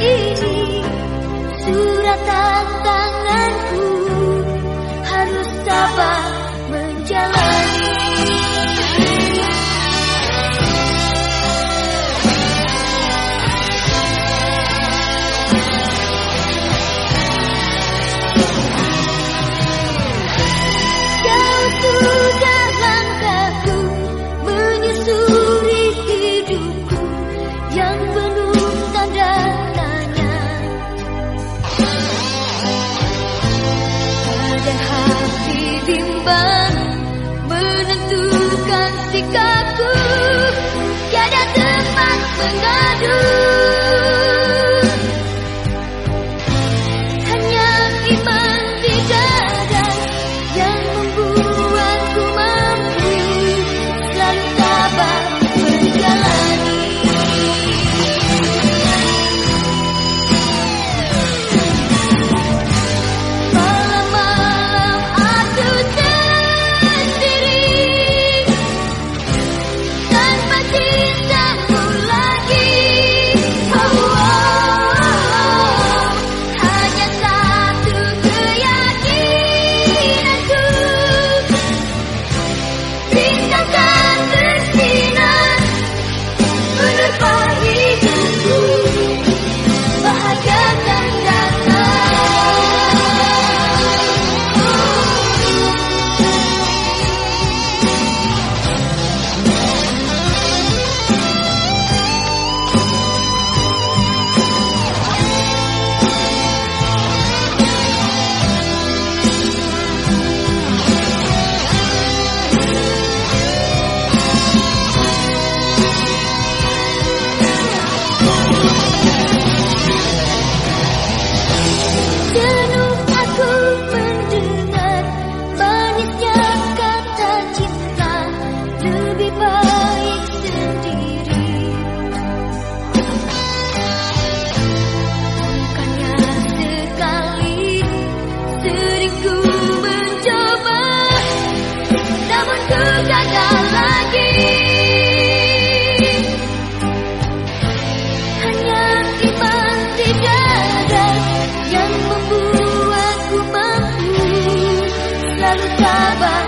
ini. Suratan tanganku harus sabar ketika ku Baba.